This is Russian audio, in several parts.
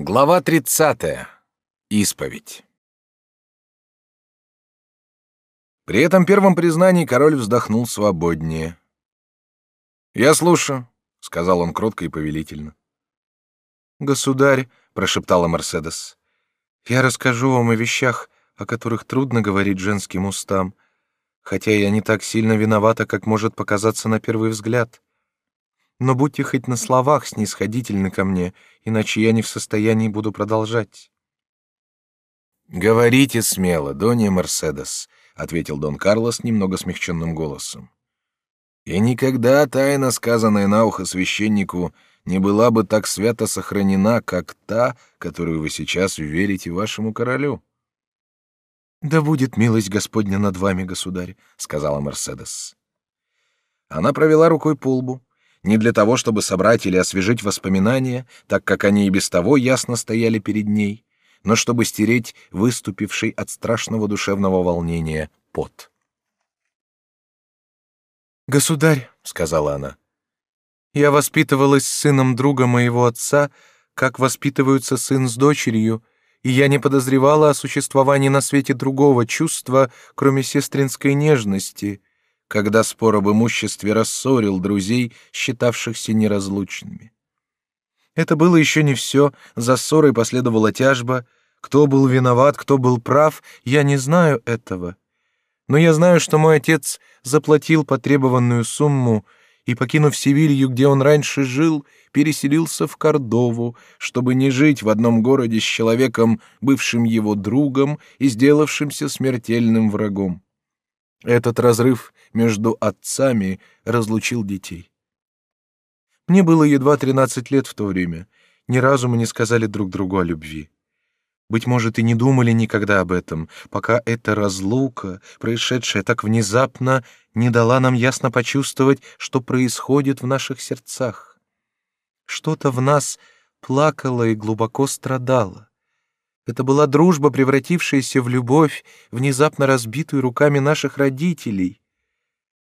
Глава 30. Исповедь. При этом первом признании король вздохнул свободнее. «Я слушаю», — сказал он кротко и повелительно. «Государь», — прошептала Мерседес, — «я расскажу вам о вещах, о которых трудно говорить женским устам, хотя я не так сильно виновата, как может показаться на первый взгляд. Но будьте хоть на словах снисходительны ко мне, иначе я не в состоянии буду продолжать. Говорите смело, Донья Мерседес, ответил Дон Карлос немного смягченным голосом. И никогда тайна, сказанная на ухо священнику, не была бы так свято сохранена, как та, которую вы сейчас верите вашему королю. Да будет милость Господня над вами, государь, сказала Мерседес. Она провела рукой по лбу, не для того, чтобы собрать или освежить воспоминания, так как они и без того ясно стояли перед ней, но чтобы стереть выступивший от страшного душевного волнения пот. «Государь», — сказала она, — «я воспитывалась с сыном друга моего отца, как воспитываются сын с дочерью, и я не подозревала о существовании на свете другого чувства, кроме сестринской нежности, когда спор об имуществе рассорил друзей, считавшихся неразлучными. Это было еще не все, за ссорой последовала тяжба. Кто был виноват, кто был прав, я не знаю этого. Но я знаю, что мой отец заплатил потребованную сумму и, покинув Севилью, где он раньше жил, переселился в Кордову, чтобы не жить в одном городе с человеком, бывшим его другом и сделавшимся смертельным врагом. Этот разрыв между отцами разлучил детей. Мне было едва тринадцать лет в то время. Ни разу мы не сказали друг другу о любви. Быть может, и не думали никогда об этом, пока эта разлука, происшедшая так внезапно, не дала нам ясно почувствовать, что происходит в наших сердцах. Что-то в нас плакало и глубоко страдало. Это была дружба, превратившаяся в любовь, внезапно разбитую руками наших родителей.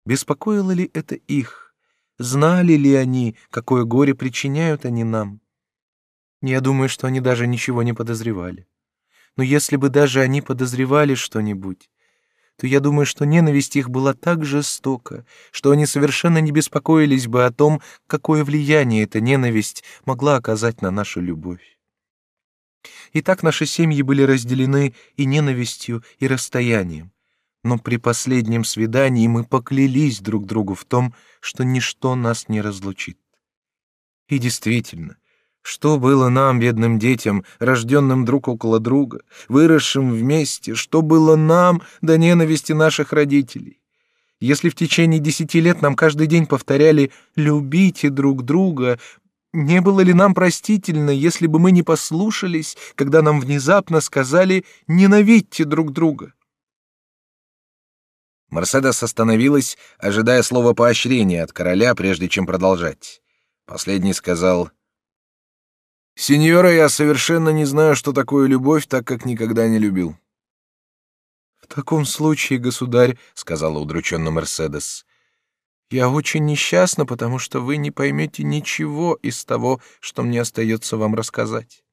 Беспокоило ли это их? Знали ли они, какое горе причиняют они нам? Я думаю, что они даже ничего не подозревали. Но если бы даже они подозревали что-нибудь, то я думаю, что ненависть их была так жестока, что они совершенно не беспокоились бы о том, какое влияние эта ненависть могла оказать на нашу любовь. И так наши семьи были разделены и ненавистью, и расстоянием. Но при последнем свидании мы поклялись друг другу в том, что ничто нас не разлучит. И действительно, что было нам, бедным детям, рожденным друг около друга, выросшим вместе, что было нам до ненависти наших родителей? Если в течение десяти лет нам каждый день повторяли «любите друг друга», не было ли нам простительно, если бы мы не послушались, когда нам внезапно сказали «ненавидьте друг друга»? Мерседес остановилась, ожидая слова поощрения от короля, прежде чем продолжать. Последний сказал «Сеньора, я совершенно не знаю, что такое любовь, так как никогда не любил». «В таком случае, государь», — сказала удрученно Мерседес, я очень несчастна, потому что вы не поймете ничего из того, что мне остается вам рассказать.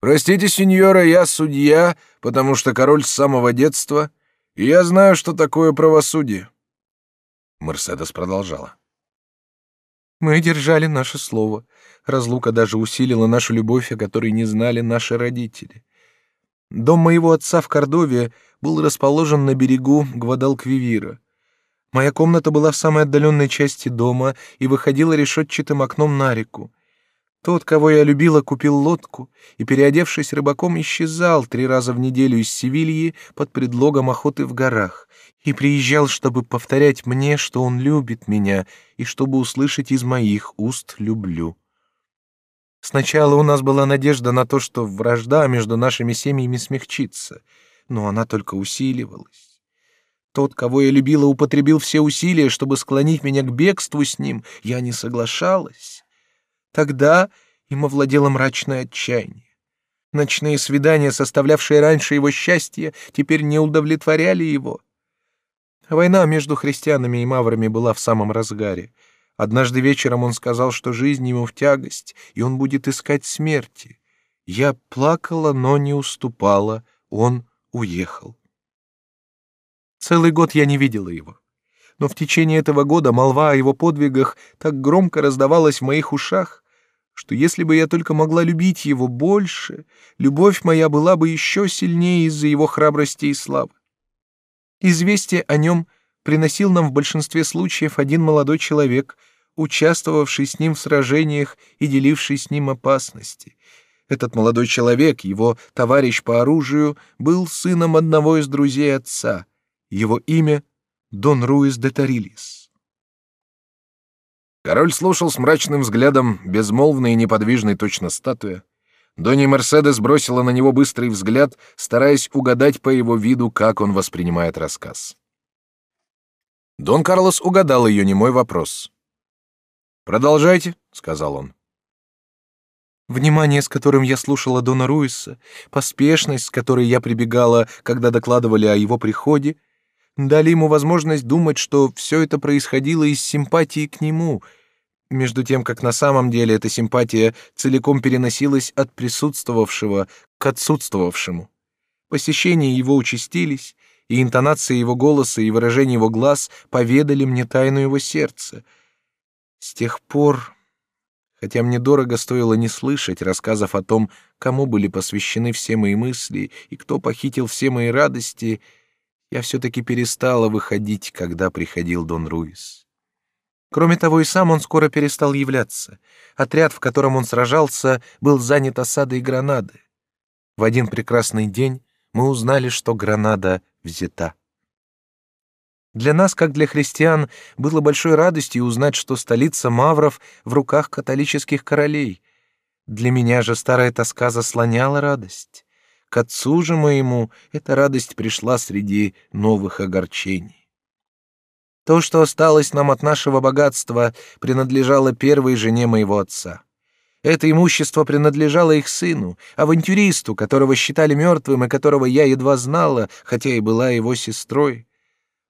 Простите, сеньора, я судья, потому что король с самого детства, и я знаю, что такое правосудие. Мерседес продолжала. Мы держали наше слово. Разлука даже усилила нашу любовь, о которой не знали наши родители. Дом моего отца в Кордове был расположен на берегу Гвадалквивира. Моя комната была в самой отдаленной части дома и выходила решетчатым окном на реку. Тот, кого я любила, купил лодку и, переодевшись рыбаком, исчезал три раза в неделю из Севильи под предлогом охоты в горах и приезжал, чтобы повторять мне, что он любит меня и чтобы услышать из моих уст «люблю». Сначала у нас была надежда на то, что вражда между нашими семьями смягчится, но она только усиливалась. Тот, кого я любила, употребил все усилия, чтобы склонить меня к бегству с ним. Я не соглашалась. Тогда им овладело мрачное отчаяние. Ночные свидания, составлявшие раньше его счастье, теперь не удовлетворяли его. Война между христианами и маврами была в самом разгаре. Однажды вечером он сказал, что жизнь ему в тягость, и он будет искать смерти. Я плакала, но не уступала. Он уехал. Целый год я не видела его. Но в течение этого года молва о его подвигах так громко раздавалась в моих ушах, что если бы я только могла любить его больше, любовь моя была бы еще сильнее из-за его храбрости и славы. Известие о нем приносил нам в большинстве случаев один молодой человек, участвовавший с ним в сражениях и деливший с ним опасности. Этот молодой человек, его товарищ по оружию, был сыном одного из друзей отца. Его имя — Дон Руис де Тарилис. Король слушал с мрачным взглядом, безмолвный и неподвижный точно статуя. Донни Мерседес бросила на него быстрый взгляд, стараясь угадать по его виду, как он воспринимает рассказ. Дон Карлос угадал ее немой вопрос. «Продолжайте», — сказал он. Внимание, с которым я слушала Дона Руиса, поспешность, с которой я прибегала, когда докладывали о его приходе, дали ему возможность думать, что все это происходило из симпатии к нему, между тем, как на самом деле эта симпатия целиком переносилась от присутствовавшего к отсутствовавшему. Посещения его участились, и интонация его голоса и выражение его глаз поведали мне тайну его сердца. С тех пор, хотя мне дорого стоило не слышать рассказов о том, кому были посвящены все мои мысли и кто похитил все мои радости — я все-таки перестала выходить, когда приходил Дон Руис. Кроме того, и сам он скоро перестал являться. Отряд, в котором он сражался, был занят осадой Гранады. В один прекрасный день мы узнали, что Гранада взята. Для нас, как для христиан, было большой радостью узнать, что столица Мавров в руках католических королей. Для меня же старая тоска заслоняла радость. К отцу же моему эта радость пришла среди новых огорчений. То, что осталось нам от нашего богатства, принадлежало первой жене моего отца. Это имущество принадлежало их сыну, авантюристу, которого считали мертвым и которого я едва знала, хотя и была его сестрой.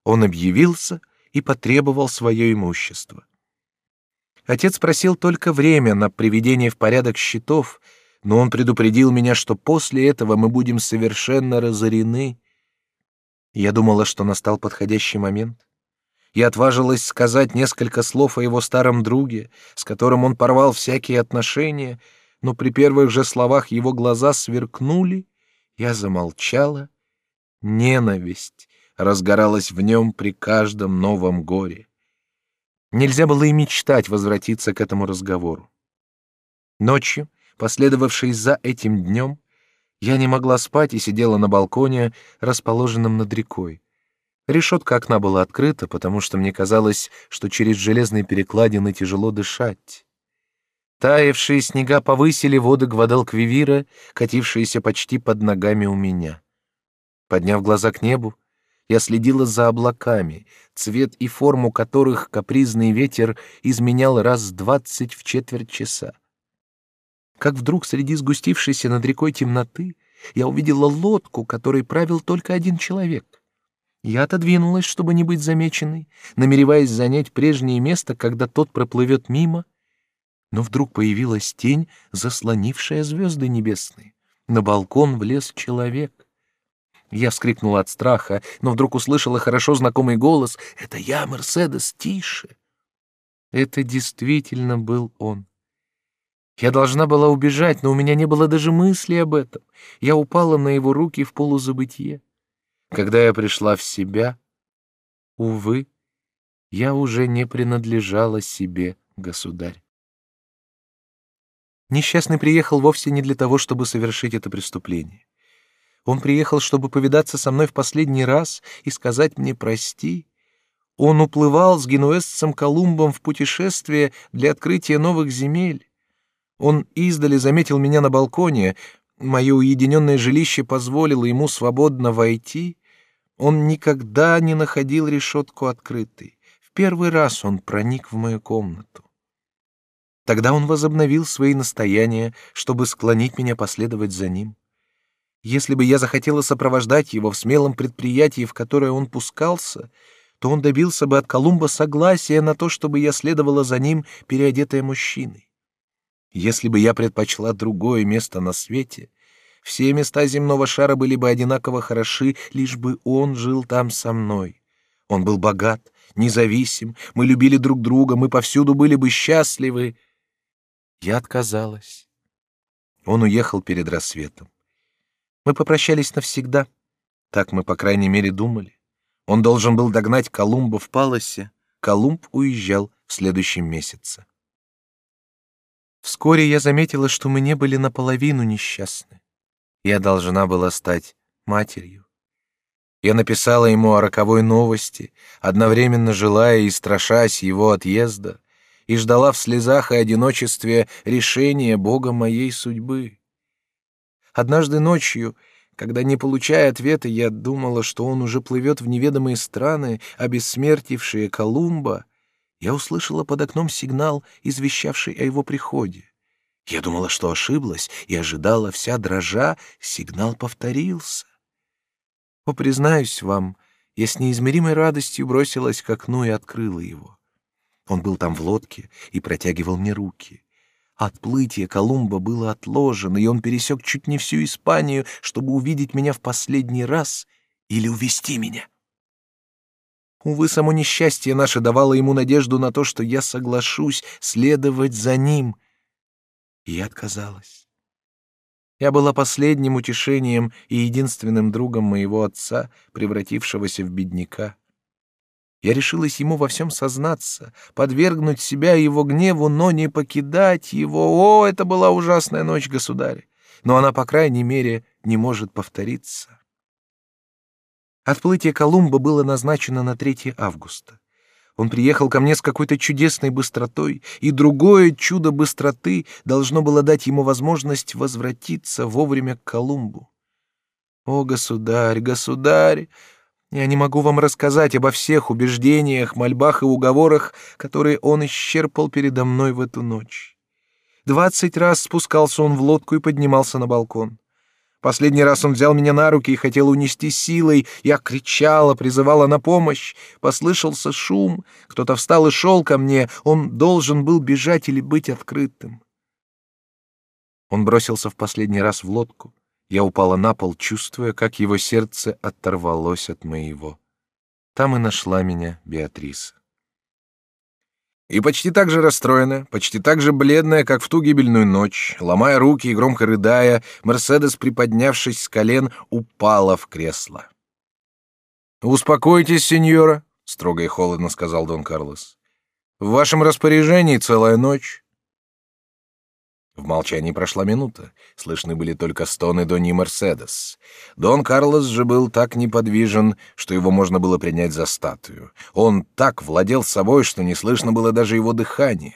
Он объявился и потребовал свое имущество. Отец просил только время на приведение в порядок счетов, но он предупредил меня, что после этого мы будем совершенно разорены. Я думала, что настал подходящий момент. Я отважилась сказать несколько слов о его старом друге, с которым он порвал всякие отношения, но при первых же словах его глаза сверкнули, я замолчала. Ненависть разгоралась в нем при каждом новом горе. Нельзя было и мечтать возвратиться к этому разговору. Ночью последовавшей за этим днем, я не могла спать и сидела на балконе, расположенном над рекой. Решетка окна была открыта, потому что мне казалось, что через железные перекладины тяжело дышать. Таявшие снега повысили воды Гвадалквивира, катившиеся почти под ногами у меня. Подняв глаза к небу, я следила за облаками, цвет и форму которых капризный ветер изменял раз двадцать в четверть часа как вдруг среди сгустившейся над рекой темноты я увидела лодку, которой правил только один человек. Я отодвинулась, чтобы не быть замеченной, намереваясь занять прежнее место, когда тот проплывет мимо, но вдруг появилась тень, заслонившая звезды небесные. На балкон влез человек. Я вскрикнула от страха, но вдруг услышала хорошо знакомый голос «Это я, Мерседес, тише!» Это действительно был он. Я должна была убежать, но у меня не было даже мысли об этом. Я упала на его руки в полузабытье. Когда я пришла в себя, увы, я уже не принадлежала себе, государь. Несчастный приехал вовсе не для того, чтобы совершить это преступление. Он приехал, чтобы повидаться со мной в последний раз и сказать мне «прости». Он уплывал с генуэзцем Колумбом в путешествие для открытия новых земель. Он издали заметил меня на балконе, мое уединенное жилище позволило ему свободно войти. Он никогда не находил решетку открытой. В первый раз он проник в мою комнату. Тогда он возобновил свои настояния, чтобы склонить меня последовать за ним. Если бы я захотела сопровождать его в смелом предприятии, в которое он пускался, то он добился бы от Колумба согласия на то, чтобы я следовала за ним, переодетая мужчиной. Если бы я предпочла другое место на свете, все места земного шара были бы одинаково хороши, лишь бы он жил там со мной. Он был богат, независим, мы любили друг друга, мы повсюду были бы счастливы. Я отказалась. Он уехал перед рассветом. Мы попрощались навсегда. Так мы, по крайней мере, думали. Он должен был догнать Колумба в Паласе. Колумб уезжал в следующем месяце. Вскоре я заметила, что мы не были наполовину несчастны. Я должна была стать матерью. Я написала ему о роковой новости, одновременно желая и страшась его отъезда, и ждала в слезах и одиночестве решения Бога моей судьбы. Однажды ночью, когда, не получая ответа, я думала, что он уже плывет в неведомые страны, обессмертившие Колумба, я услышала под окном сигнал, извещавший о его приходе. Я думала, что ошиблась, и ожидала вся дрожа, сигнал повторился. О, признаюсь вам, я с неизмеримой радостью бросилась к окну и открыла его. Он был там в лодке и протягивал мне руки. Отплытие Колумба было отложено, и он пересек чуть не всю Испанию, чтобы увидеть меня в последний раз или увести меня. Увы, само несчастье наше давало ему надежду на то, что я соглашусь следовать за ним — и я отказалась. Я была последним утешением и единственным другом моего отца, превратившегося в бедняка. Я решилась ему во всем сознаться, подвергнуть себя его гневу, но не покидать его. О, это была ужасная ночь, государь! Но она, по крайней мере, не может повториться. Отплытие Колумба было назначено на 3 августа. Он приехал ко мне с какой-то чудесной быстротой, и другое чудо быстроты должно было дать ему возможность возвратиться вовремя к Колумбу. О, государь, государь! Я не могу вам рассказать обо всех убеждениях, мольбах и уговорах, которые он исчерпал передо мной в эту ночь. Двадцать раз спускался он в лодку и поднимался на балкон. Последний раз он взял меня на руки и хотел унести силой. Я кричала, призывала на помощь. Послышался шум. Кто-то встал и шел ко мне. Он должен был бежать или быть открытым. Он бросился в последний раз в лодку. Я упала на пол, чувствуя, как его сердце оторвалось от моего. Там и нашла меня Беатриса. И почти так же расстроенная, почти так же бледная, как в ту гибельную ночь, ломая руки и громко рыдая, Мерседес, приподнявшись с колен, упала в кресло. «Успокойтесь, сеньора», — строго и холодно сказал Дон Карлос. «В вашем распоряжении целая ночь. В молчании прошла минута. Слышны были только стоны Донни Мерседес. Дон Карлос же был так неподвижен, что его можно было принять за статую. Он так владел собой, что не слышно было даже его дыхания.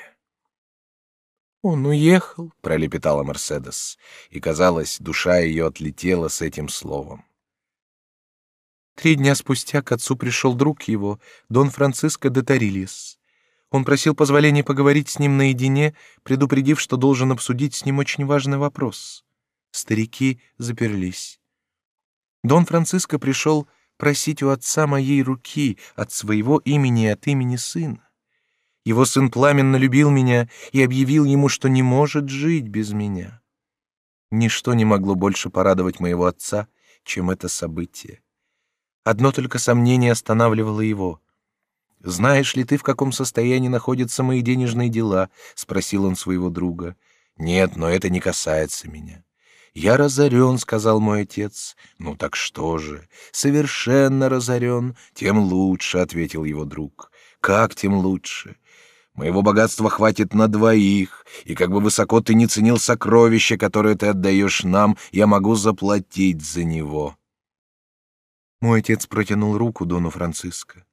«Он уехал», — пролепетала Мерседес, и, казалось, душа ее отлетела с этим словом. Три дня спустя к отцу пришел друг его, Дон Франциско де Тарильес. Он просил позволения поговорить с ним наедине, предупредив, что должен обсудить с ним очень важный вопрос. Старики заперлись. Дон Франциско пришел просить у отца моей руки от своего имени и от имени сына. Его сын пламенно любил меня и объявил ему, что не может жить без меня. Ничто не могло больше порадовать моего отца, чем это событие. Одно только сомнение останавливало его — «Знаешь ли ты, в каком состоянии находятся мои денежные дела?» — спросил он своего друга. «Нет, но это не касается меня». «Я разорен», — сказал мой отец. «Ну так что же? Совершенно разорен. Тем лучше», — ответил его друг. «Как тем лучше? Моего богатства хватит на двоих, и как бы высоко ты не ценил сокровище, которое ты отдаешь нам, я могу заплатить за него». Мой отец протянул руку Дону Франциско.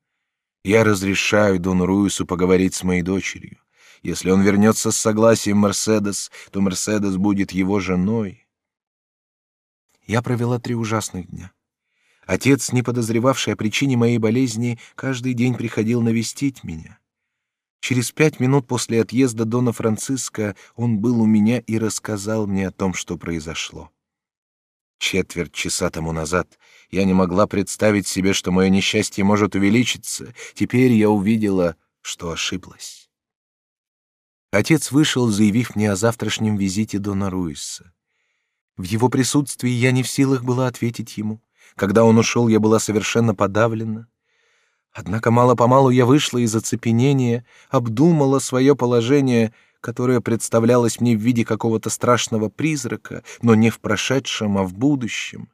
Я разрешаю Дону Руису поговорить с моей дочерью. Если он вернется с согласием Мерседес, то Мерседес будет его женой. Я провела три ужасных дня. Отец, не подозревавший о причине моей болезни, каждый день приходил навестить меня. Через пять минут после отъезда Дона Франциска он был у меня и рассказал мне о том, что произошло. Четверть часа тому назад я не могла представить себе, что мое несчастье может увеличиться. Теперь я увидела, что ошиблась. Отец вышел, заявив мне о завтрашнем визите Дона Руиса. В его присутствии я не в силах была ответить ему. Когда он ушел, я была совершенно подавлена. Однако мало-помалу я вышла из оцепенения, обдумала свое положение — которое представлялось мне в виде какого-то страшного призрака, но не в прошедшем, а в будущем.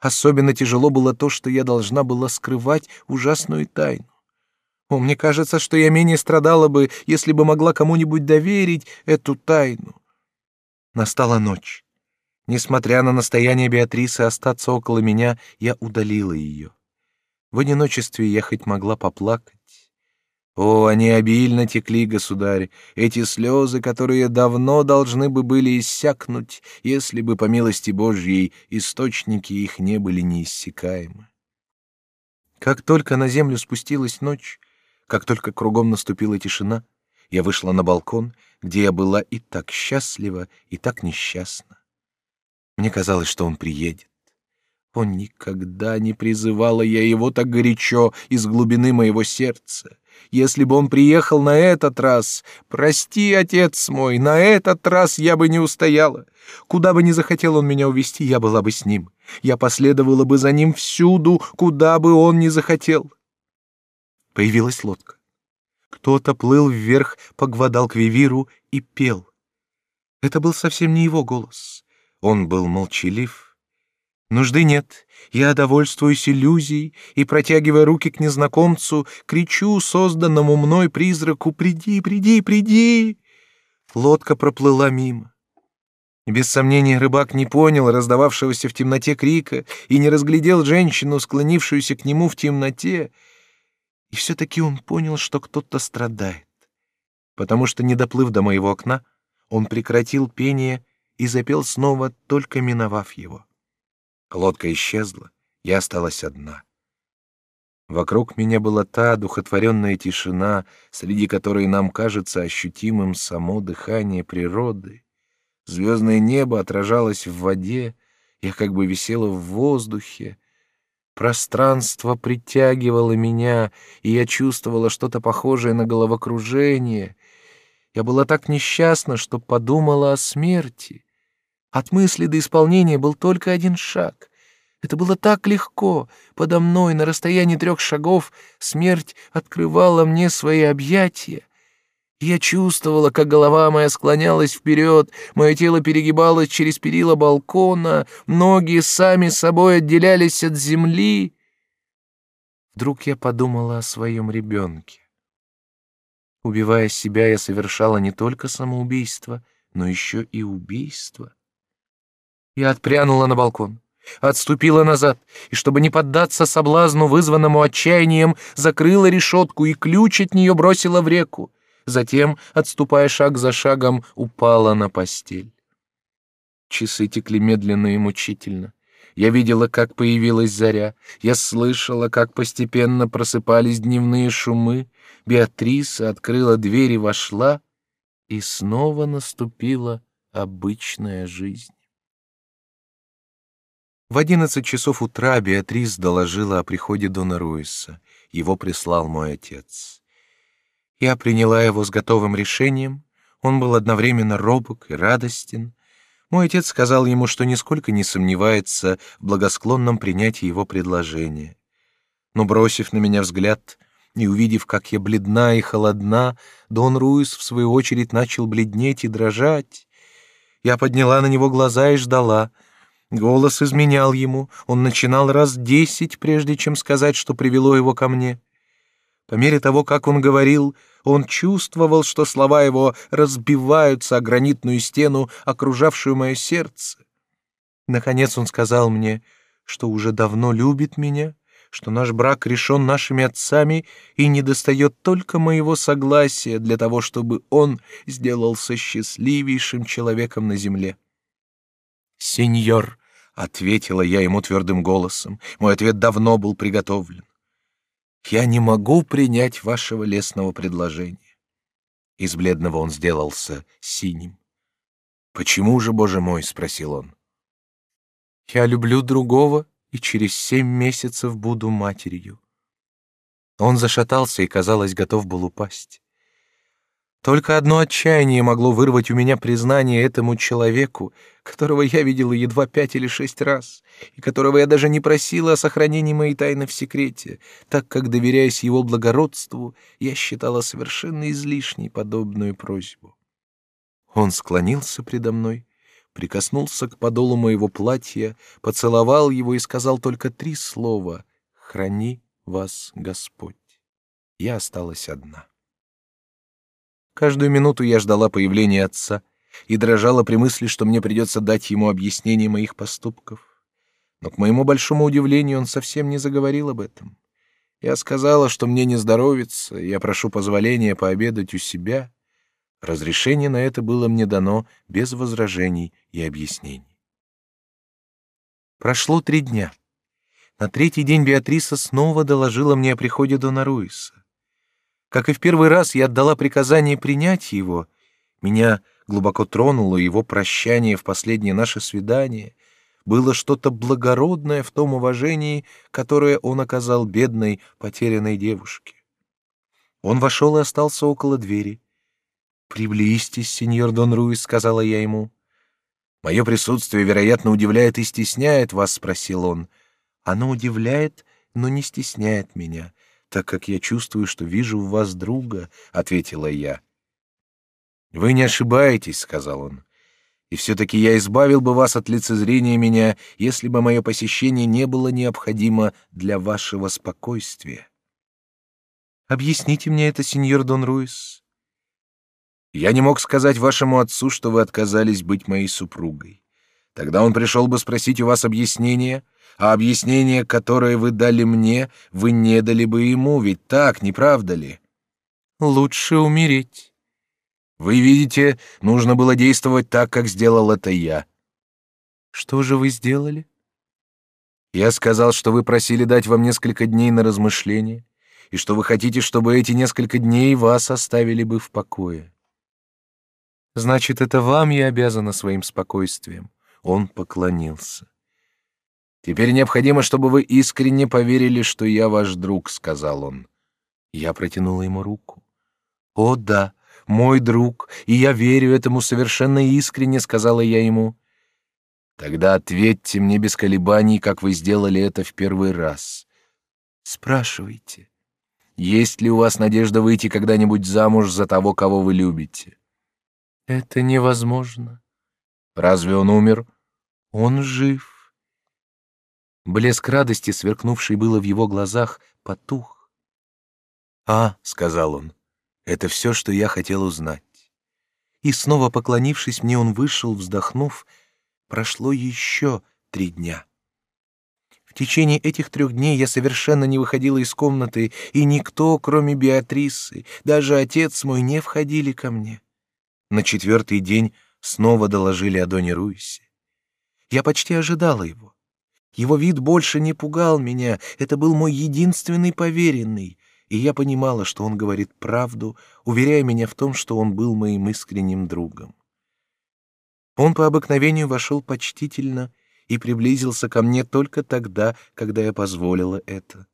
Особенно тяжело было то, что я должна была скрывать ужасную тайну. О, мне кажется, что я менее страдала бы, если бы могла кому-нибудь доверить эту тайну. Настала ночь. Несмотря на настояние Беатрисы остаться около меня, я удалила ее. В одиночестве я хоть могла поплакать, о, они обильно текли, государь, эти слезы, которые давно должны бы были иссякнуть, если бы, по милости Божьей, источники их не были неиссякаемы. Как только на землю спустилась ночь, как только кругом наступила тишина, я вышла на балкон, где я была и так счастлива, и так несчастна. Мне казалось, что он приедет. О, никогда не призывала я его так горячо из глубины моего сердца. Если бы он приехал на этот раз, прости, отец мой, на этот раз я бы не устояла. Куда бы ни захотел он меня увести, я была бы с ним. Я последовала бы за ним всюду, куда бы он ни захотел. Появилась лодка. Кто-то плыл вверх по Гвадалквивиру и пел. Это был совсем не его голос. Он был молчалив, Нужды нет. Я довольствуюсь иллюзией и, протягивая руки к незнакомцу, кричу созданному мной призраку «Приди, приди, приди!» Лодка проплыла мимо. Без сомнения, рыбак не понял раздававшегося в темноте крика и не разглядел женщину, склонившуюся к нему в темноте. И все-таки он понял, что кто-то страдает. Потому что, не доплыв до моего окна, он прекратил пение и запел снова, только миновав его. Лодка исчезла, я осталась одна. Вокруг меня была та духотворенная тишина, среди которой нам кажется ощутимым само дыхание природы. Звездное небо отражалось в воде, я как бы висела в воздухе. Пространство притягивало меня, и я чувствовала что-то похожее на головокружение. Я была так несчастна, что подумала о смерти. От мысли до исполнения был только один шаг. Это было так легко. Подо мной, на расстоянии трех шагов, смерть открывала мне свои объятия. Я чувствовала, как голова моя склонялась вперед, мое тело перегибалось через перила балкона, ноги сами собой отделялись от земли. Вдруг я подумала о своем ребенке. Убивая себя, я совершала не только самоубийство, но еще и убийство. Я отпрянула на балкон, отступила назад и, чтобы не поддаться соблазну, вызванному отчаянием, закрыла решетку и ключ от нее бросила в реку. Затем, отступая шаг за шагом, упала на постель. Часы текли медленно и мучительно. Я видела, как появилась заря. Я слышала, как постепенно просыпались дневные шумы. Беатриса открыла дверь и вошла, и снова наступила обычная жизнь. В одиннадцать часов утра Беатрис доложила о приходе Дона Руиса. Его прислал мой отец. Я приняла его с готовым решением. Он был одновременно робок и радостен. Мой отец сказал ему, что нисколько не сомневается в благосклонном принятии его предложения. Но, бросив на меня взгляд и увидев, как я бледна и холодна, Дон Руис, в свою очередь, начал бледнеть и дрожать. Я подняла на него глаза и ждала — Голос изменял ему, он начинал раз десять, прежде чем сказать, что привело его ко мне. По мере того, как он говорил, он чувствовал, что слова его разбиваются о гранитную стену, окружавшую мое сердце. Наконец он сказал мне, что уже давно любит меня, что наш брак решен нашими отцами и недостает только моего согласия для того, чтобы он сделался счастливейшим человеком на земле. «Сеньор», — ответила я ему твердым голосом, мой ответ давно был приготовлен, «я не могу принять вашего лесного предложения». Из бледного он сделался синим. «Почему же, боже мой?» — спросил он. Я люблю другого и через семь месяцев буду матерью. Он зашатался и, казалось, готов был упасть. Только одно отчаяние могло вырвать у меня признание этому человеку, которого я видела едва пять или шесть раз, и которого я даже не просила о сохранении моей тайны в секрете, так как, доверяясь его благородству, я считала совершенно излишней подобную просьбу. Он склонился предо мной, прикоснулся к подолу моего платья, поцеловал его и сказал только три слова «Храни вас Господь». Я осталась одна. Каждую минуту я ждала появления отца и дрожала при мысли, что мне придется дать ему объяснение моих поступков. Но, к моему большому удивлению, он совсем не заговорил об этом. Я сказала, что мне не здоровится, я прошу позволения пообедать у себя. Разрешение на это было мне дано без возражений и объяснений. Прошло три дня. На третий день Беатриса снова доложила мне о приходе Дона Руиса. Как и в первый раз, я отдала приказание принять его. Меня глубоко тронуло его прощание в последнее наше свидание. Было что-то благородное в том уважении, которое он оказал бедной, потерянной девушке. Он вошел и остался около двери. «Приблизьтесь, сеньор Дон Руис», — сказала я ему. «Мое присутствие, вероятно, удивляет и стесняет вас», — спросил он. «Оно удивляет, но не стесняет меня так как я чувствую, что вижу в вас друга», — ответила я. «Вы не ошибаетесь», — сказал он. «И все-таки я избавил бы вас от лицезрения меня, если бы мое посещение не было необходимо для вашего спокойствия». «Объясните мне это, сеньор Дон Руис». «Я не мог сказать вашему отцу, что вы отказались быть моей супругой. Тогда он пришел бы спросить у вас объяснения, а объяснение, которое вы дали мне, вы не дали бы ему, ведь так, не правда ли? Лучше умереть. Вы видите, нужно было действовать так, как сделал это я. Что же вы сделали? Я сказал, что вы просили дать вам несколько дней на размышление, и что вы хотите, чтобы эти несколько дней вас оставили бы в покое. Значит, это вам я обязана своим спокойствием. Он поклонился. Теперь необходимо, чтобы вы искренне поверили, что я ваш друг, сказал он. Я протянула ему руку. О да, мой друг, и я верю этому совершенно искренне, сказала я ему. Тогда ответьте мне без колебаний, как вы сделали это в первый раз. Спрашивайте. Есть ли у вас надежда выйти когда-нибудь замуж за того, кого вы любите? Это невозможно. Разве он умер? Он жив. Блеск радости, сверкнувший было в его глазах, потух. «А», — сказал он, — «это все, что я хотел узнать». И снова поклонившись мне, он вышел, вздохнув. Прошло еще три дня. В течение этих трех дней я совершенно не выходила из комнаты, и никто, кроме Беатрисы, даже отец мой, не входили ко мне. На четвертый день снова доложили о Доне Руисе. Я почти ожидала его. Его вид больше не пугал меня, это был мой единственный поверенный, и я понимала, что он говорит правду, уверяя меня в том, что он был моим искренним другом. Он по обыкновению вошел почтительно и приблизился ко мне только тогда, когда я позволила это.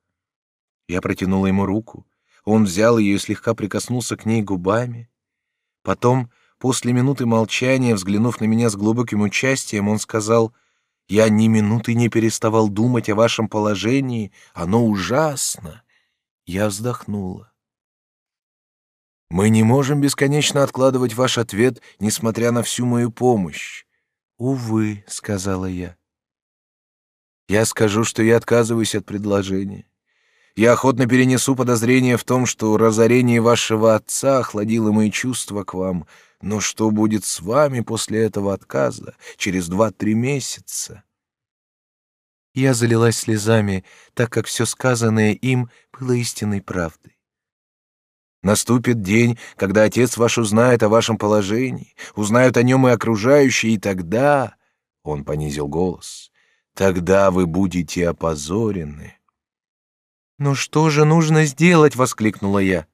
Я протянула ему руку, он взял ее и слегка прикоснулся к ней губами. Потом, после минуты молчания, взглянув на меня с глубоким участием, он сказал — я ни минуты не переставал думать о вашем положении. Оно ужасно. Я вздохнула. Мы не можем бесконечно откладывать ваш ответ, несмотря на всю мою помощь. Увы, сказала я. Я скажу, что я отказываюсь от предложения. Я охотно перенесу подозрение в том, что разорение вашего отца охладило мои чувства к вам, но что будет с вами после этого отказа, через два-три месяца? Я залилась слезами, так как все сказанное им было истинной правдой. Наступит день, когда отец ваш узнает о вашем положении, узнают о нем и окружающие, и тогда, — он понизил голос, — тогда вы будете опозорены. «Ну что же нужно сделать?» — воскликнула я.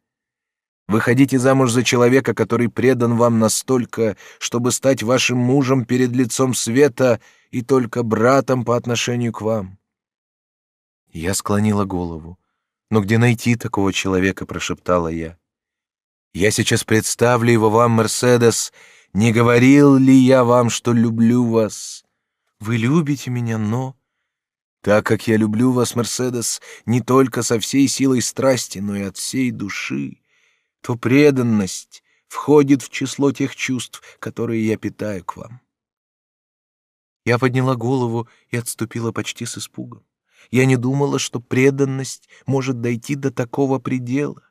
Выходите замуж за человека, который предан вам настолько, чтобы стать вашим мужем перед лицом света и только братом по отношению к вам. Я склонила голову. «Но где найти такого человека?» — прошептала я. «Я сейчас представлю его вам, Мерседес. Не говорил ли я вам, что люблю вас? Вы любите меня, но...» «Так как я люблю вас, Мерседес, не только со всей силой страсти, но и от всей души, то преданность входит в число тех чувств, которые я питаю к вам». Я подняла голову и отступила почти с испугом. Я не думала, что преданность может дойти до такого предела.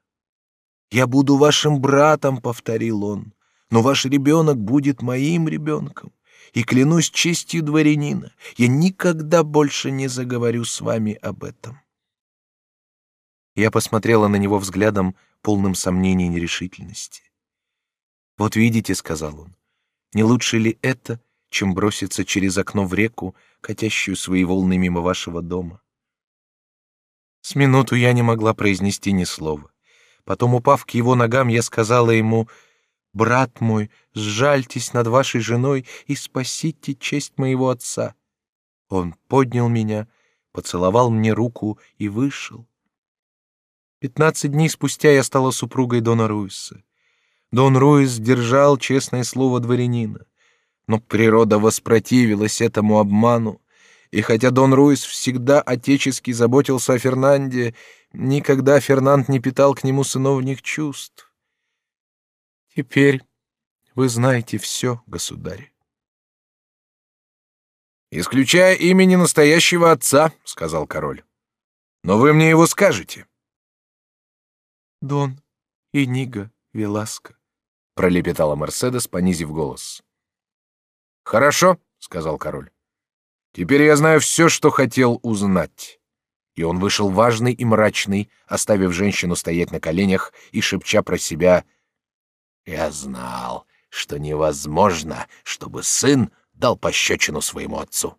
«Я буду вашим братом», — повторил он, — «но ваш ребенок будет моим ребенком, и клянусь честью дворянина, я никогда больше не заговорю с вами об этом». Я посмотрела на него взглядом, полным сомнений и нерешительности. «Вот видите», — сказал он, — «не лучше ли это, чем броситься через окно в реку, катящую свои волны мимо вашего дома?» С минуту я не могла произнести ни слова. Потом, упав к его ногам, я сказала ему, «Брат мой, сжальтесь над вашей женой и спасите честь моего отца». Он поднял меня, поцеловал мне руку и вышел. Пятнадцать дней спустя я стала супругой Дона Руиса. Дон Руис держал честное слово дворянина. Но природа воспротивилась этому обману, и хотя Дон Руис всегда отечески заботился о Фернанде, никогда Фернанд не питал к нему сыновних чувств. Теперь вы знаете все, государь. «Исключая имени настоящего отца», — сказал король. «Но вы мне его скажете». «Дон Иниго Веласко», — пролепетала Мерседес, понизив голос. «Хорошо», — сказал король. Теперь я знаю все, что хотел узнать. И он вышел важный и мрачный, оставив женщину стоять на коленях и шепча про себя «Я знал, что невозможно, чтобы сын дал пощечину своему отцу».